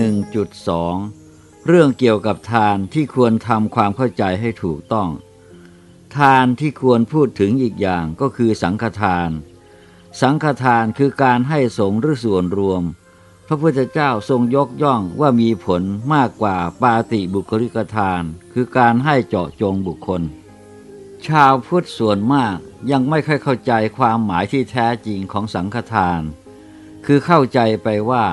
1.2 เรื่องเกี่ยวกับทานที่ควรทำความเข้าใจให้ถูกต้อง ทานที่ควรพูดถึงอีกอย่างก็คือสังฆทาน สังฆทานคือการให้สงหรือส่วนรวม พระพุทธเจ้าทรงยกย่องว่ามีผลมากกว่าปาติบุคลิกทาน คือการให้เจาะจงบุคคล ชาวพุทธส่วนมากยังไม่ค่อยเข้าใจความหมายที่แท้จริงของสังฆทาน คือเข้าใจไปว่า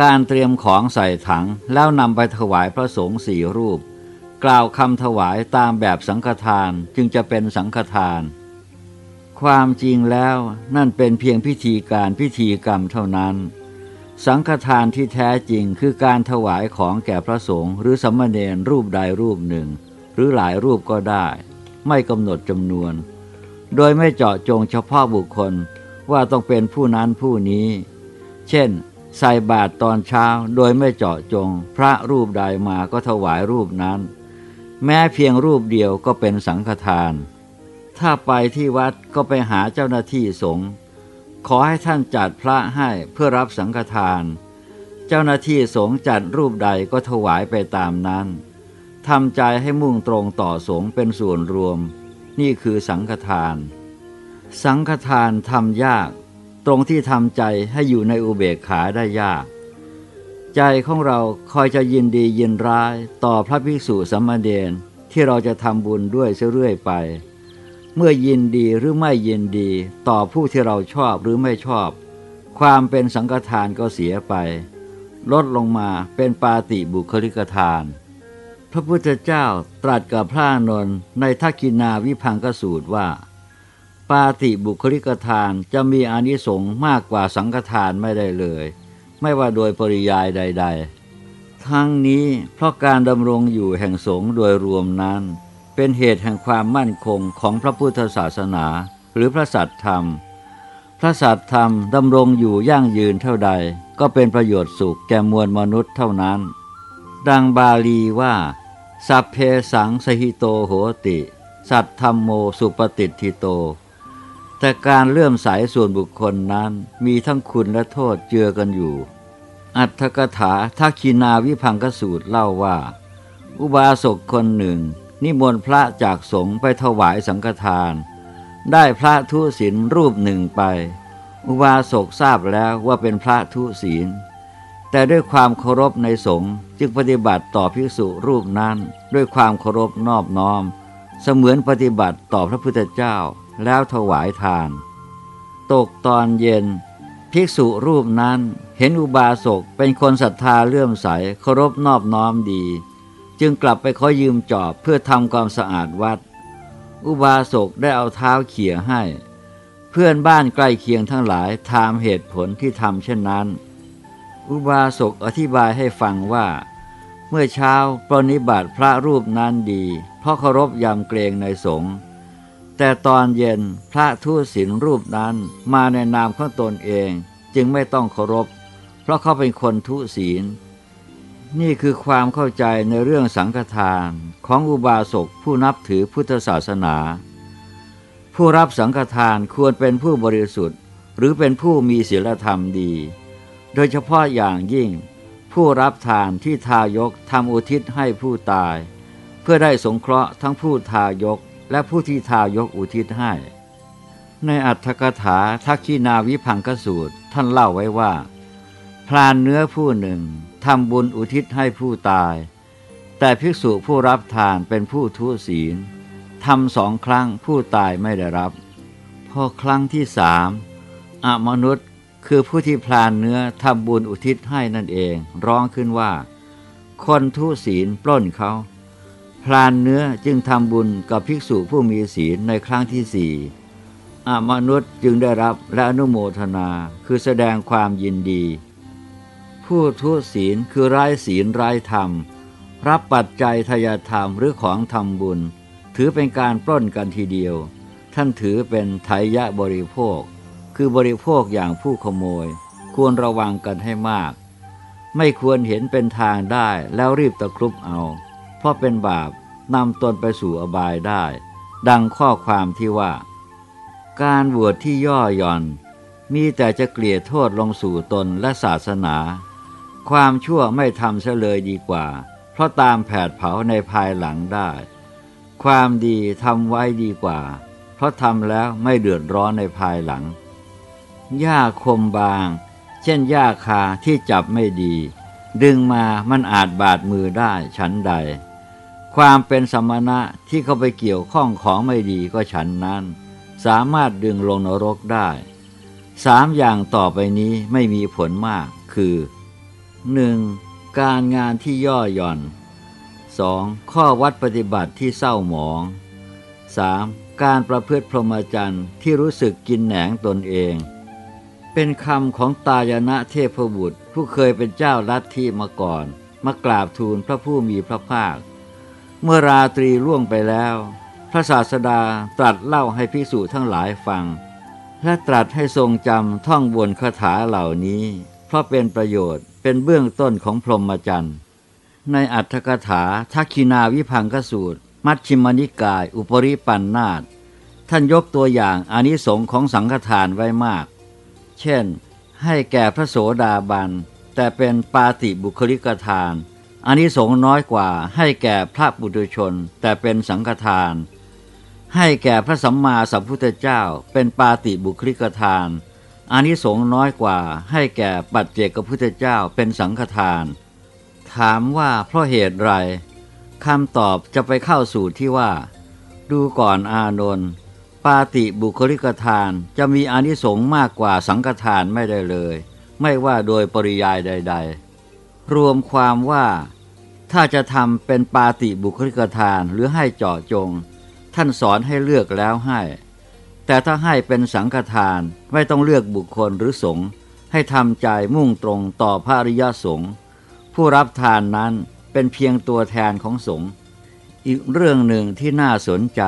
การเตรียมของใส่ถังแล้วนำไปถวายพระสงฆ์สี่รูป กล่าวคำถวายตามแบบสังฆทานจึงจะเป็นสังฆทาน ความจริงแล้วนั่นเป็นเพียงพิธีการพิธีกรรมเท่านั้น สังฆทานที่แท้จริงคือการถวายของแก่พระสงฆ์หรือสมณเณรรูปใดรูปหนึ่ง หรือหลายรูปก็ได้ ไม่กำหนดจำนวน โดยไม่เจาะจงเฉพาะบุคคลว่าต้องเป็นผู้นั้นผู้นี้ เช่น ใส่บาตรตอนเช้าโดยไม่เจาะจง พระรูปใดมาก็ถวายรูปนั้น แม้เพียงรูปเดียวก็เป็นสังฆทาน ถ้าไปที่วัดก็ไปหาเจ้าหน้าที่สงฆ์ขอให้ท่านจัดพระให้เพื่อรับสังฆทาน เจ้าหน้าที่สงฆ์จัดรูปใดก็ถวายไปตามนั้นทำใจให้มุ่งตรงต่อสงฆ์เป็นส่วนรวม นี่คือสังฆทาน สังฆทานทำยาก ตรงที่ทำใจให้อยู่ในอุเบกขาได้ยาก ใจของเราคอยจะยินดียินร้ายต่อพระภิกษุสัมมาเดนที่เราจะทำบุญด้วยเรื่อยไป เมื่อยินดีหรือไม่ยินดีต่อผู้ที่เราชอบหรือไม่ชอบ ความเป็นสังฆทานก็เสียไป ลดลงมาเป็นปาติบุคลิกทาน พระพุทธเจ้าตรัสกับพระนนท์ในทักกินาวิพังกสูตรว่า ปาติบุคลิกทานจะมีอนิสงส์มากกว่าสังฆทานไม่ได้เลย ไม่ว่าโดยปริยายใด ๆ ทั้งนี้เพราะการดำรงอยู่แห่งสงฆ์โดยรวมนั้น เป็นเหตุแห่งความมั่นคงของพระพุทธศาสนา หรือพระสัตธรรม พระสัตธรรมดำรงอยู่ยั่งยืนเท่าใด ก็เป็นประโยชน์สุขแก่มวลมนุษย์เท่านั้น ดังบาลีว่าสัพเพสังสหิโตโหติ สัตธรรมโมสุปฏิทิโต แต่การเลื่อมใสส่วนบุคคลนั้นมีทั้งคุณและโทษเจือกันอยู่ อัตถกถาทักคีนาวิพังกสูตรเล่าว่า อุบาสกคนหนึ่ง นิมนต์พระจากสงฆ์ไปถวายสังฆทาน ได้พระทุศีลรูปหนึ่งไป อุบาสกทราบแล้วว่าเป็นพระทุศีล แต่ด้วยความเคารพในสงฆ์จึงปฏิบัติต่อภิกษุรูปนั้น ด้วยความเคารพนอบน้อม เสมือนปฏิบัติต่อพระพุทธเจ้า แล้วถวายทาน ตกตอนเย็น ภิกษุรูปนั้นเห็นอุบาสกเป็นคนศรัทธาเลื่อมใสเคารพนอบน้อมดี จึงกลับไปขอยืมจอบเพื่อทำความสะอาดวัด อุบาสกได้เอาเท้าเขี่ยให้ เพื่อนบ้านใกล้เคียงทั้งหลายถามเหตุผลที่ทำเช่นนั้น อุบาสกอธิบายให้ฟังว่าเมื่อเช้าปรนิบัติพระรูปนั้นดี เพราะเคารพยำเกรงในสงฆ์ แต่ตอนเย็นพระทูตศิลรูปนั้นมาในนามของตนเองจึงไม่ต้องเคารพ เพราะเขาเป็นคนทุศีล นี่คือความเข้าใจในเรื่องสังฆทานของอุบาสกผู้นับถือพุทธศาสนา ผู้รับสังฆทานควรเป็นผู้บริสุทธิ์ หรือเป็นผู้มีศีลธรรมดี โดยเฉพาะอย่างยิ่ง ผู้รับทานที่ทายกทำอุทิศให้ผู้ตาย เพื่อได้สงเคราะห์ทั้งผู้ทายก และผู้ที่ทายกอุทิศให้ ในอัตถกถาทักขีนาวิพังกสูตรท่านเล่าไว้ว่า พรานเนื้อผู้หนึ่งทำบุญอุทิศให้ผู้ตาย แต่ภิกษุผู้รับทานเป็นผู้ทุศีลทำสองครั้งผู้ตายไม่ได้รับ พอครั้งที่สามอมนุษย์คือผู้ที่พลานเนื้อทำบุญอุทิศให้นั่นเอง ร้องขึ้นว่า คนทุศีลปล้นเขา พรานเนื้อจึงทำบุญกับภิกษุผู้มีศีลในครั้งที่สี่อมนุษย์จึงได้รับและอนุโมทนาคือแสดงความยินดี ผู้ทุศีลคือไร้ศีลไร้ธรรม รับปัจจัยทายธรรมหรือของทำบุญ ถือเป็นการปล้นกันทีเดียว ท่านถือเป็นไถยะบริโภค คือบริโภคอย่างผู้ขโมย ควรระวังกันให้มาก ไม่ควรเห็นเป็นทางได้แล้วรีบตะครุบเอา เพราะเป็นบาปนำตนไปสู่อบายได้ ดังข้อความที่ว่า การบวชที่ย่อหย่อน มีแต่จะเกลี่ยโทษลงสู่ตนและศาสนา ความชั่วไม่ทำเสเลยดีกว่า เพราะตามแผดเผาในภายหลังได้ ความดีทำไว้ดีกว่า เพราะทำแล้วไม่เดือดร้อนในภายหลังหญ้าคมบาง เช่นหญ้าคาที่จับไม่ดี ดึงมามันอาจบาดมือได้ฉันใด ความเป็นสมณะที่เข้าไปเกี่ยวข้องของไม่ดีก็ฉันนั้น สามารถดึงลงนรกได้สามอย่างต่อไปนี้ไม่มีผลมากคือ 1. การงานที่ย่อหย่อน 2. ข้อวัดปฏิบัติที่เศร้าหมอง 3. การประพฤติพรหมจรรย์ที่รู้สึกกินแหนงตนเอง เป็นคำของตายนะเทพบุตรผู้เคยเป็นเจ้าลัทธิมาก่อน มากราบทูลพระผู้มีพระภาค เมื่อราตรีล่วงไปแล้ว พระศาสดาตรัสเล่าให้ภิกษุทั้งหลายฟัง และตรัสให้ทรงจำท่องบนคาถาเหล่านี้ เพราะเป็นประโยชน์เป็นเบื้องต้นของพรหมจรรย์ในอัตถกถาทักคินาวิพังกสูตร มัชชิมนิกาย อุปริปันนาตท่านยกตัวอย่างอานิสงค์ของสังฆทานไว้มาก เช่น ให้แก่พระโสดาบัน แต่เป็นปาติบุคลิกทาน อานิสงส์น้อยกว่าให้แก่พระบุตรชน แต่เป็นสังฆทาน ให้แก่พระสัมมาสัมพุทธเจ้า เป็นปาติบุคลิกทานอานิสงส์น้อยกว่าให้แก่ปัจเจกพุทธเจ้าเป็นสังฆทาน ถามว่าเพราะเหตุไรคำตอบจะไปเข้าสู่ที่ว่า ดูก่อนอานนท์ปาติบุคลิกทานจะมีอานิสงส์มากกว่าสังฆทานไม่ได้เลย ไม่ว่าโดยปริยายใด ๆ รวมความว่าถ้าจะทำเป็นปาติบุคลิกทานหรือให้เจาะจง ท่านสอนให้เลือกแล้วให้ แต่ถ้าให้เป็นสังฆทานไม่ต้องเลือกบุคคลหรือสงฆ์ให้ทำใจมุ่งตรงต่อพระอริยสงฆ์ผู้รับทานนั้นเป็นเพียงตัวแทนของสงฆ์อีกเรื่องหนึ่งที่น่าสนใจ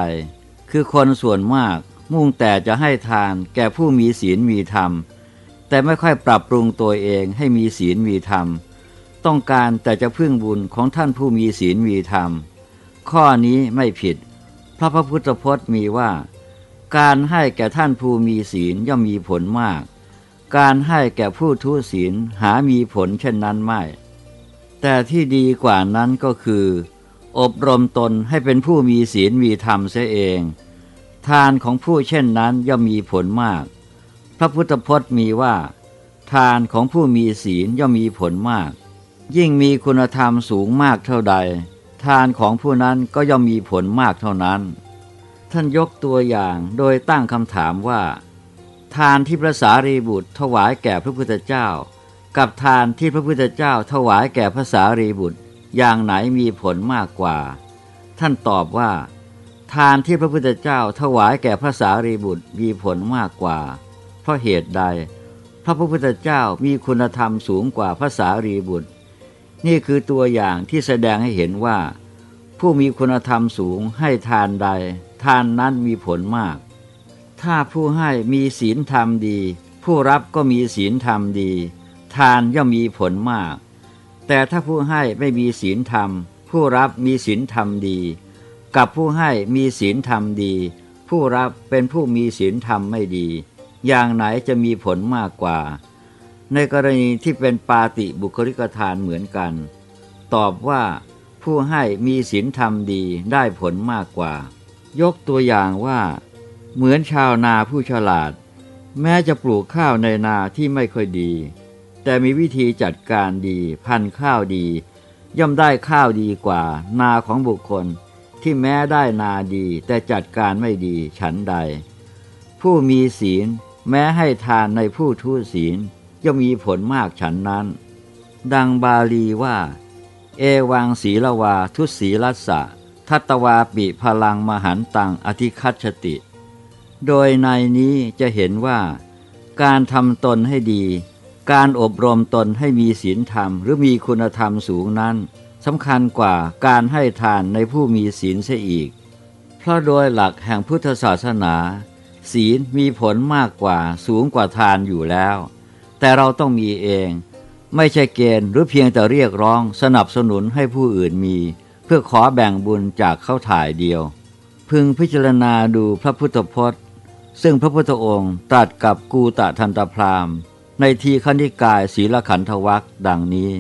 คือคนส่วนมากมุ่งแต่จะให้ทานแก่ผู้มีศีลมีธรรม แต่ไม่ค่อยปรับปรุงตัวเองให้มีศีลมีธรรม ต้องการแต่จะพึ่งบุญของท่านผู้มีศีลมีธรรม ข้อนี้ไม่ผิด พระพระพุทธพจน์มีว่า การให้แก่ท่านผู้มีศีลย่อมมีผลมาก การให้แก่ผู้ทุศีลหามีผลเช่นนั้นไม่ แต่ที่ดีกว่านั้นก็คือ อบรมตนให้เป็นผู้มีศีลมีธรรมเสียเอง ทานของผู้เช่นนั้นย่อมมีผลมาก พระพุทธพจน์มีว่า ทานของผู้มีศีลย่อมมีผลมาก ยิ่งมีคุณธรรมสูงมากเท่าใด ทานของผู้นั้นก็ย่อมมีผลมากเท่านั้น ท่านยกตัวอย่างโดยตั้งคำถามว่า ทานที่พระสารีบุตรถวายแก่พระพุทธเจ้า กับทานที่พระพุทธเจ้าถวายแก่พระสารีบุตร อย่างไหนมีผลมากกว่า ท่านตอบว่า ทานที่พระพุทธเจ้าถวายแก่พระสารีบุตรมีผลมากกว่า เพราะเหตุใด พระพุทธเจ้ามีคุณธรรมสูงกว่าพระสารีบุตร นี่คือตัวอย่างที่แสดงให้เห็นว่า ผู้มีคุณธรรมสูงให้ทานใด ทานนั้นมีผลมาก ถ้าผู้ให้มีศีลธรรมดี ผู้รับก็มีศีลธรรมดี ทานย่อมมีผลมาก แต่ถ้าผู้ให้ไม่มีศีลธรรม ผู้รับมีศีลธรรมดี กับผู้ให้มีศีลธรรมดี ผู้รับเป็นผู้มีศีลธรรมไม่ดี อย่างไหนจะมีผลมากกว่า ในกรณีที่เป็นปาติบุคลิกทานเหมือนกัน ตอบว่าผู้ให้มีศีลธรรมดีได้ผลมากกว่า ยกตัวอย่างว่า เหมือนชาวนาผู้ฉลาด แม้จะปลูกข้าวในนาที่ไม่ค่อยดี แต่มีวิธีจัดการดีพันข้าวดี ย่อมได้ข้าวดีกว่า นาของบุคคลที่แม้ได้นาดีแต่จัดการไม่ดีฉันใด ผู้มีศีลแม้ให้ทานในผู้ทุศีล ย่อมมีผลมากฉันนั้น ดังบาลีว่า เอวังศีลวาทุศีลัสสะ ทัตวาปิพลังมหันตังอธิคัตชติ โดยในนี้จะเห็นว่า การทำตนให้ดี การอบรมตนให้มีศีลธรรม หรือมีคุณธรรมสูงนั้นสำคัญกว่าการให้ทานในผู้มีศีลเสียอีก เพราะโดยหลักแห่งพุทธศาสนา ศีลมีผลมากกว่าสูงกว่าทานอยู่แล้ว แต่เราต้องมีเอง ไม่ใช่เกณฑ์หรือเพียงแต่เรียกร้องสนับสนุนให้ผู้อื่นมี เพื่อขอแบ่งบุญจากเข้าถ่ายเดียว พึงพิจารณาดูพระพุทธพจน์ ซึ่งพระพุทธองค์ตรัสกับกูตะทันตพรามในทีขณิกายศีลขันธวัคดังนี้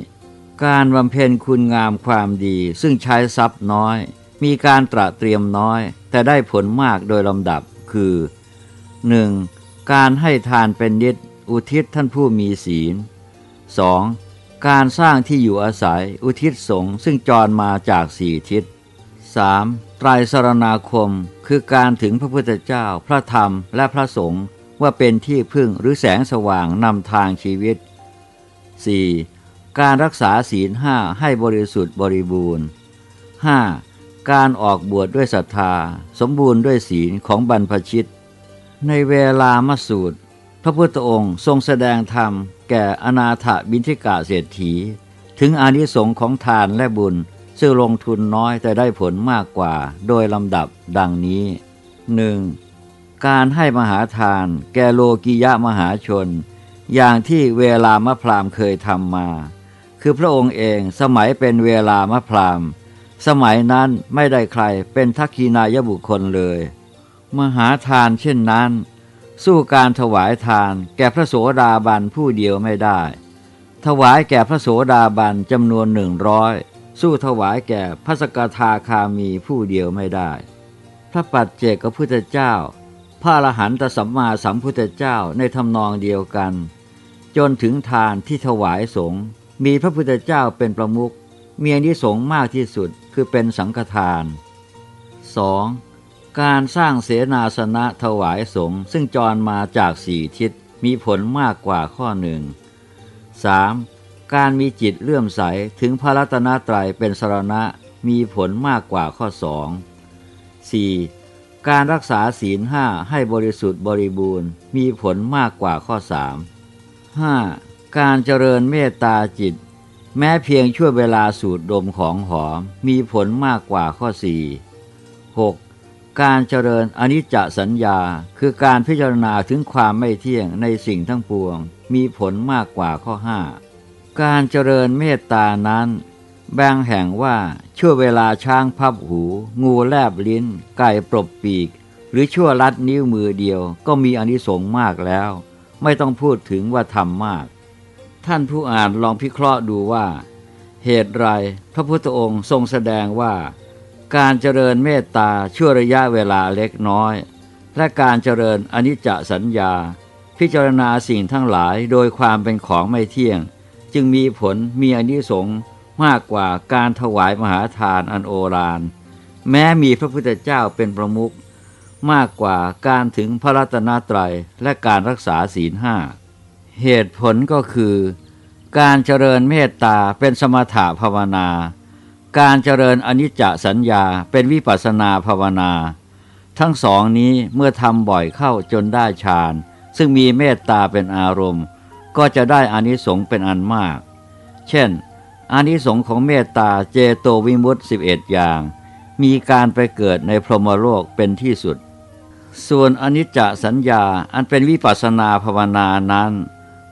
การบำเพ็ญคุณงามความดีซึ่งใช้ทรัพย์น้อย มีการตระเตรียมน้อย แต่ได้ผลมากโดยลำดับคือ 1. การให้ทานเป็นนิด อุทิศท่านผู้มีศีล 2. การสร้างที่อยู่อาศัยอุทิศสงฆ์ซึ่งจรมาจากสี่ทิศ 3. ไตรสรณาคม คือการถึงพระพุทธเจ้า พระธรรมและพระสงฆ์ว่าเป็นที่พึ่งหรือแสงสว่างนำทางชีวิต 4. การรักษาศีลห้าให้บริสุทธิ์บริบูรณ์ 5. การออกบวชดด้วยศรัทธา สมบูรณ์ด้วยศีลของบรรพชิต ในเวลามสูตร พระพุทธองค์ทรงแสดงธรรมแก่อนาถบินทิกาเศรษฐี ถึงอานิสงค์ของทานและบุญ ซึ่งลงทุนน้อยแต่ได้ผลมากกว่าโดยลำดับดังนี้ 1. การให้มหาทานแก่โลกิยะมหาชน อย่างที่เวลามะพรามเคยทำมา คือพระองค์เองสมัยเป็นเวลามะพรามสมัยนั้นไม่ได้ใครเป็นทักขีนายบุคคลเลย มหาทานเช่นนั้น สู้การถวายทานแก่พระโสดาบันผู้เดียวไม่ได้ ถวายแก่พระโสดาบันจำนวนหนึ่งร้อยสู้ถวายแก่พระสกทาคามีผู้เดียวไม่ได้ พระปัจเจกพุทธเจ้า พระอรหันตสัมมาสัมพุทธเจ้าในทำนองเดียวกัน จนถึงทานที่ถวายสงฆ์มีพระพุทธเจ้าเป็นประมุขเมีอนิสงส์มากที่สุดคือเป็นสังฆทาน 2. การสร้างเสนาสนะถวายสงฆ์ซึ่งจรมาจากสี่ทิศมีผลมากกว่าข้อหนึ่ง 3. การมีจิตเลื่อมใสถึงพระรัตนตรัยเป็นสรณะมีผลมากกว่าข้อสอง 4. การรักษาศีลห้าให้บริสุทธิ์บริบูรณ์ มีผลมากกว่าข้อสาม 5. การเจริญเมตตาจิต แม้เพียงช่วเวลาสูดดมของหอม มีผลมากกว่าข้อ4 6. การเจริญอนิจจสัญญา คือการพิจารณาถึงความไม่เที่ยงในสิ่งทั้งปวง มีผลมากกว่าข้อ5การเจริญเมตตานั้นแบ่งแห่งว่าชั่วเวลาช้างพับหู งูแลบลิ้น ไก่ปรบปีก หรือชั่วลัดนิ้วมือเดียว ก็มีอนิสงส์มากแล้ว ไม่ต้องพูดถึงว่าทำมาก ท่านผู้อ่านลองพิเคราะห์ดูว่า เหตุไรพระพุทธองค์ทรงแสดงว่า การเจริญเมตตาชั่วระยะเวลาเล็กน้อย และการเจริญอนิจจสัญญา พิจารณาสิ่งทั้งหลายโดยความเป็นของไม่เที่ยง จึงมีผลมีอนิสงส์มากกว่าการถวายมหาทานอันโอฬารแม้มีพระพุทธเจ้าเป็นประมุขมากกว่าการถึงพระรัตนตรัยและการรักษาศีลห้าเหตุผลก็คือ การเจริญเมตตาเป็นสมถะภาวนา การเจริญอนิจจสัญญาเป็นวิปัสนาภาวนา ทั้งสองนี้เมื่อทำบ่อยเข้าจนได้ฌานซึ่งมีเมตตาเป็นอารมณ์ ก็จะได้อานิสงส์เป็นอันมาก เช่น อานิสงส์ของเมตตาเจโตวิมุตติ11 อย่าง มีการไปเกิดในพรหมโลกเป็นที่สุด ส่วนอนิจจสัญญาอันเป็นวิปัสนาภาวนานั้น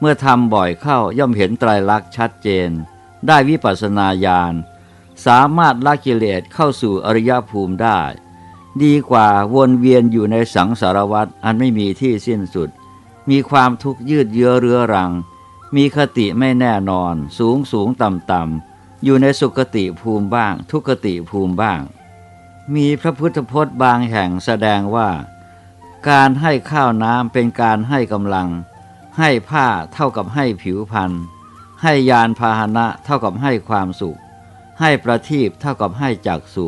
เมื่อทำบ่อยเข้าย่อมเห็นไตรลักษณ์ชัดเจน ได้วิปัสสนาญาณ สามารถละกิเลสเข้าสู่อริยภูมิได้ ดีกว่าวนเวียนอยู่ในสังสารวัฏอันไม่มีที่สิ้นสุด มีความทุกข์ยืดเยื้อเรื้อรัง มีคติไม่แน่นอน สูงสูงต่ำต่ำอยู่ในสุคติภูมิบ้าง ทุกติภูมิบ้าง มีพระพุทธพจน์บางแห่งแสดงว่า การให้ข้าวน้ำเป็นการให้กำลัง ให้ผ้าเท่ากับให้ผิวพันธ์ให้ยานพาหนะเท่ากับให้ความสุข ให้ประทีปเท่ากับให้จักสุ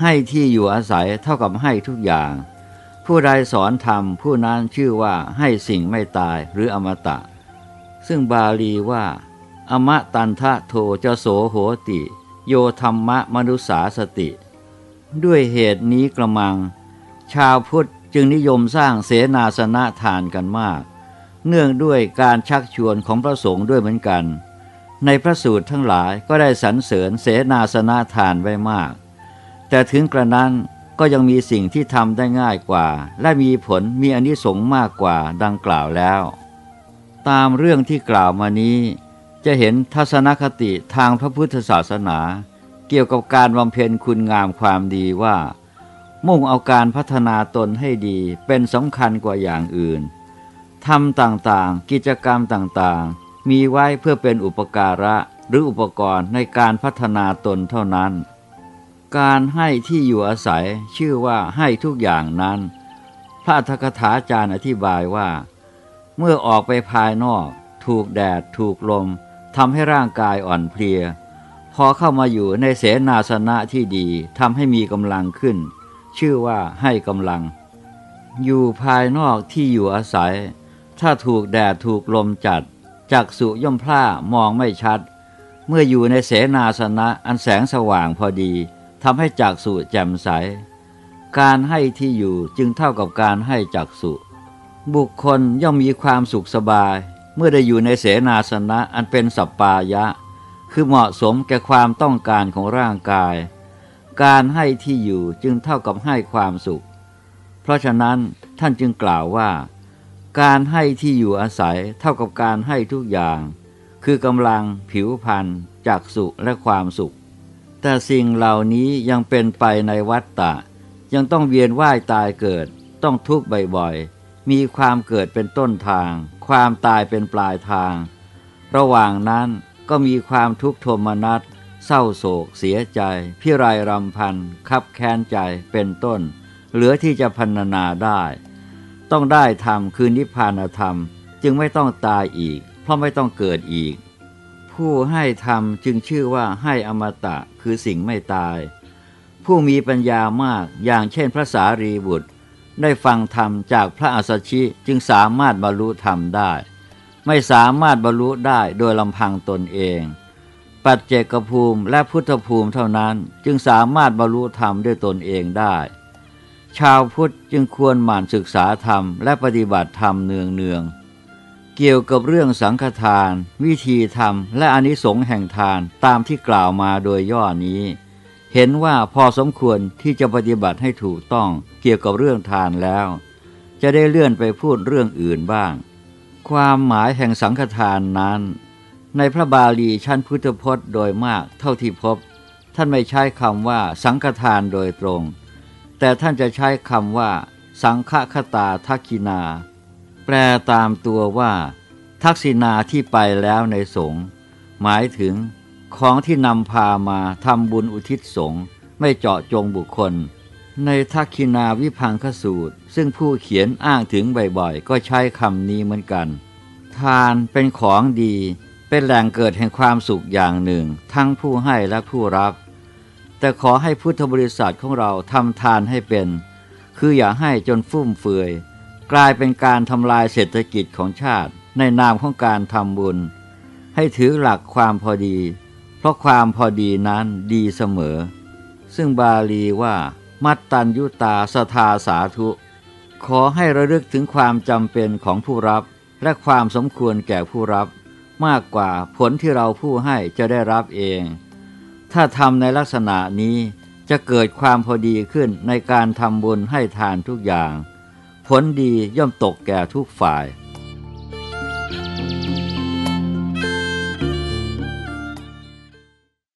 ให้ที่อยู่อาศัยเท่ากับให้ทุกอย่าง ผู้ใดสอนธรรมผู้นั้นชื่อว่าให้สิ่งไม่ตายหรืออมตะ ซึ่งบาลีว่า อมะตันทะโทจะโสโหติ โยธรรมะมนุษสาสติ ด้วยเหตุนี้กระมัง ชาวพุทธจึงนิยมสร้างเสนาสนะทานกันมาก เนื่องด้วยการชักชวนของพระสงฆ์ด้วยเหมือนกัน ในพระสูตรทั้งหลายก็ได้สรรเสริญเสนาสนะทานไว้มาก แต่ถึงกระนั้นก็ยังมีสิ่งที่ทำได้ง่ายกว่า และมีผลมีอนิสงส์มากกว่าดังกล่าวแล้ว ตามเรื่องที่กล่าวมานี้ จะเห็นทัศนคติทางพระพุทธศาสนา เกี่ยวกับการบำเพ็ญคุณงามความดีว่า มุ่งเอาการพัฒนาตนให้ดีเป็นสำคัญกว่าอย่างอื่นทำต่างๆ กิจกรรมต่างๆ มีไว้เพื่อเป็นอุปการะหรืออุปกรณ์ในการพัฒนาตนเท่านั้น การให้ที่อยู่อาศัยชื่อว่าให้ทุกอย่างนั้น พระอัฏฐกถาจารย์อธิบายว่า เมื่อออกไปภายนอก ถูกแดด ถูกลมทำให้ร่างกายอ่อนเพลีย พอเข้ามาอยู่ในเสนาสนะที่ดีทำให้มีกำลังขึ้น ชื่อว่าให้กำลัง อยู่ภายนอกที่อยู่อาศัย ถ้าถูกแดดถูกลมจัด จักสุย่อมพร่ามองไม่ชัด เมื่ออยู่ในเสนาสนะอันแสงสว่างพอดีทำให้จักสุแจ่มใส การให้ที่อยู่จึงเท่ากับการให้จักสุบุคคลย่อมมีความสุขสบาย เมื่อได้อยู่ในเสนาสนะอันเป็นสัปปายะ คือเหมาะสมแก่ความต้องการของร่างกาย การให้ที่อยู่จึงเท่ากับให้ความสุข เพราะฉะนั้นท่านจึงกล่าวว่า การให้ที่อยู่อาศัยเท่ากับการให้ทุกอย่าง คือกำลังผิวพรรณจักสุและความสุข แต่สิ่งเหล่านี้ยังเป็นไปในวัฏฏะ ยังต้องเวียนว่ายตายเกิด ต้องทุกข์บ่อยๆ มีความเกิดเป็นต้นทาง ความตายเป็นปลายทาง ระหว่างนั้นก็มีความทุกข์โทมนัสเศร้าโศก เสียใจ พิไรรำพัน คับแค้นใจเป็นต้น เหลือที่จะพันนาได้ ต้องได้ธรรมคือนิพพานธรรม จึงไม่ต้องตายอีก เพราะไม่ต้องเกิดอีก ผู้ให้ธรรมจึงชื่อว่าให้อมตะคือสิ่งไม่ตาย ผู้มีปัญญามากอย่างเช่นพระสารีบุตร ได้ฟังธรรมจากพระอัสสชิจึงสามารถบรรลุธรรมได้ ไม่สามารถบรรลุได้โดยลำพังตนเอง ปัจเจกภูมิและพุทธภูมิเท่านั้นจึงสามารถบรรลุธรรมด้วยตนเองได้ ชาวพุทธจึงควรหมั่นศึกษาธรรมและปฏิบัติธรรมเนืองเนืองๆเกี่ยวกับเรื่องสังฆทาน วิธีทำและอนิสงส์แห่งทานตามที่กล่าวมาโดยย่อนี้ เห็นว่าพอสมควรที่จะปฏิบัติให้ถูกต้องเกี่ยวกับเรื่องทานแล้ว จะได้เลื่อนไปพูดเรื่องอื่นบ้าง ความหมายแห่งสังฆทานนั้น ในพระบาลีชั้นพุทธพจน์โดยมากเท่าที่พบ ท่านไม่ใช้คำว่าสังฆทานโดยตรง แต่ท่านจะใช้คำว่า สังฆคตาทักขินา แปลตามตัวว่า ทักษิณาที่ไปแล้วในสงฆ์หมายถึง ของที่นำพามาทำบุญอุทิศสงฆ์ไม่เจาะจงบุคคล ในทักขินาวิพังคสูตร ซึ่งผู้เขียนอ้างถึงบ่อยๆ ก็ใช้คำนี้เหมือนกัน ทานเป็นของดี เป็นแหล่งเกิดแห่งความสุขอย่างหนึ่ง ทั้งผู้ให้และผู้รับ แต่ขอให้พุทธบริษัทของเราทำทานให้เป็น คืออย่าให้จนฟุ่มเฟือย กลายเป็นการทำลายเศรษฐกิจของชาติ ในนามของการทำบุญ ให้ถือหลักความพอดี เพราะความพอดีนั้นดีเสมอ ซึ่งบาลีว่า มัตตัญยุตาสทาสาธุ ขอให้ระลึกถึงความจำเป็นของผู้รับ และความสมควรแก่ผู้รับ มากกว่าผลที่เราผู้ให้จะได้รับเอง ถ้าทำในลักษณะนี้จะเกิดความพอดีขึ้นในการทำบุญให้ทานทุกอย่าง ผลดีย่อมตกแก่ทุกฝ่าย